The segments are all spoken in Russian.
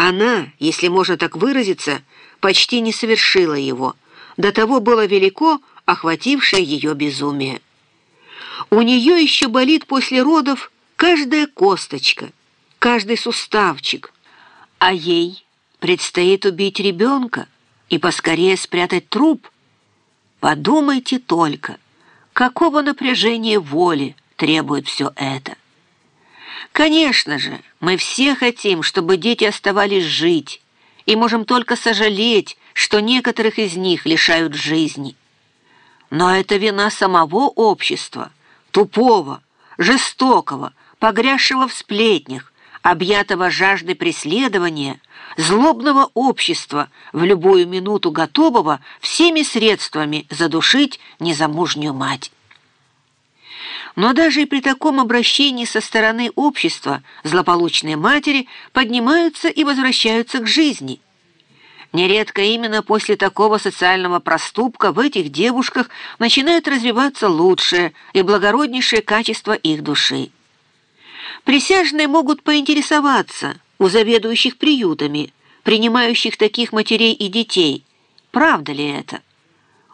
Она, если можно так выразиться, почти не совершила его. До того было велико охватившее ее безумие. У нее еще болит после родов каждая косточка, каждый суставчик, а ей предстоит убить ребенка и поскорее спрятать труп. Подумайте только, какого напряжения воли требует все это. Конечно же, мы все хотим, чтобы дети оставались жить, и можем только сожалеть, что некоторых из них лишают жизни. Но это вина самого общества, тупого, жестокого, погрязшего в сплетнях, объятого жаждой преследования, злобного общества, в любую минуту готового всеми средствами задушить незамужнюю мать. Но даже и при таком обращении со стороны общества злополучные матери поднимаются и возвращаются к жизни. Нередко именно после такого социального проступка в этих девушках начинают развиваться лучшее и благороднейшее качество их души. Присяжные могут поинтересоваться у заведующих приютами, принимающих таких матерей и детей, правда ли это?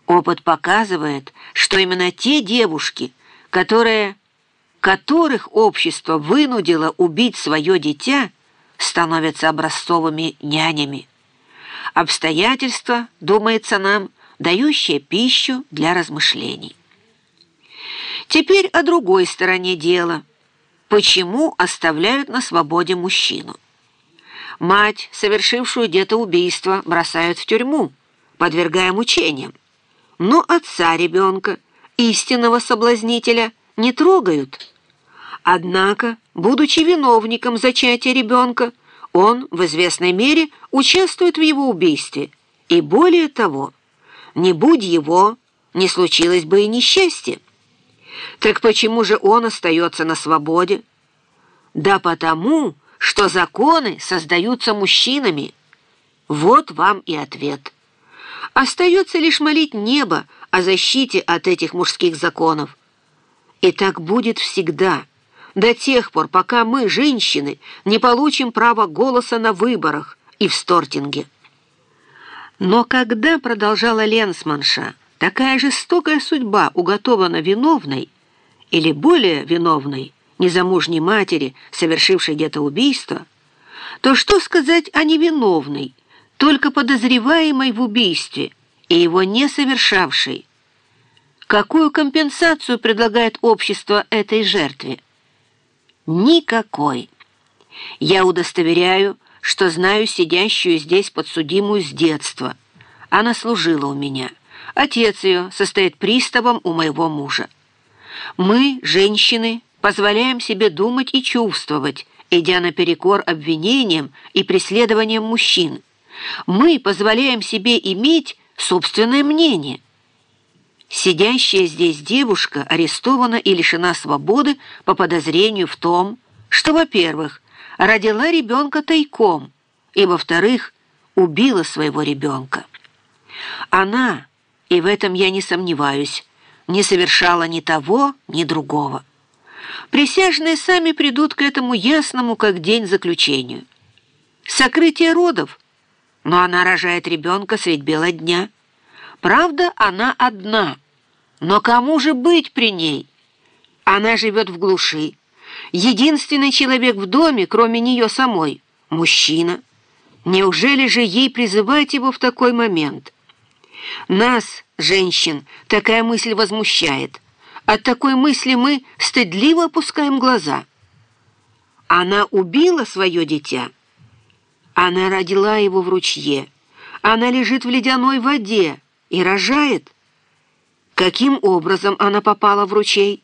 Опыт показывает, что именно те девушки – которые, которых общество вынудило убить свое дитя, становятся образцовыми нянями. Обстоятельства, думается нам, дающие пищу для размышлений. Теперь о другой стороне дела. Почему оставляют на свободе мужчину? Мать, совершившую где-то убийство, бросают в тюрьму, подвергая мучениям. Но отца ребенка – истинного соблазнителя не трогают. Однако, будучи виновником зачатия ребенка, он в известной мере участвует в его убийстве. И более того, не будь его, не случилось бы и несчастье. Так почему же он остается на свободе? Да потому, что законы создаются мужчинами. Вот вам и ответ. Остается лишь молить небо о защите от этих мужских законов. И так будет всегда, до тех пор, пока мы, женщины, не получим право голоса на выборах и в стортинге. Но когда, продолжала Ленсманша, такая жестокая судьба уготована виновной или более виновной, незамужней матери, совершившей где-то убийство, то что сказать о невиновной, только подозреваемой в убийстве – и его не совершавший. Какую компенсацию предлагает общество этой жертве? Никакой. Я удостоверяю, что знаю сидящую здесь подсудимую с детства. Она служила у меня. Отец ее состоит приставом у моего мужа. Мы, женщины, позволяем себе думать и чувствовать, идя наперекор обвинениям и преследованиям мужчин. Мы позволяем себе иметь собственное мнение. Сидящая здесь девушка арестована и лишена свободы по подозрению в том, что, во-первых, родила ребенка тайком, и, во-вторых, убила своего ребенка. Она, и в этом я не сомневаюсь, не совершала ни того, ни другого. Присяжные сами придут к этому ясному, как день заключению. Сокрытие родов – но она рожает ребенка средь бела дня. Правда, она одна, но кому же быть при ней? Она живет в глуши. Единственный человек в доме, кроме нее самой, мужчина. Неужели же ей призывать его в такой момент? Нас, женщин, такая мысль возмущает. От такой мысли мы стыдливо опускаем глаза. Она убила свое дитя. Она родила его в ручье. Она лежит в ледяной воде и рожает. Каким образом она попала в ручей?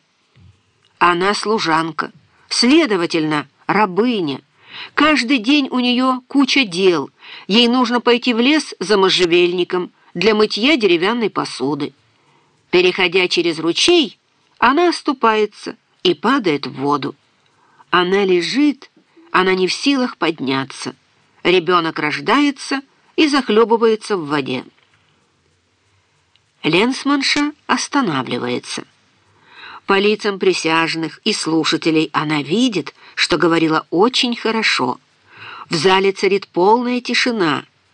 Она служанка, следовательно, рабыня. Каждый день у нее куча дел. Ей нужно пойти в лес за можжевельником для мытья деревянной посуды. Переходя через ручей, она оступается и падает в воду. Она лежит, она не в силах подняться. Ребенок рождается и захлебывается в воде. Ленсманша останавливается. По лицам присяжных и слушателей она видит, что говорила очень хорошо. В зале царит полная тишина.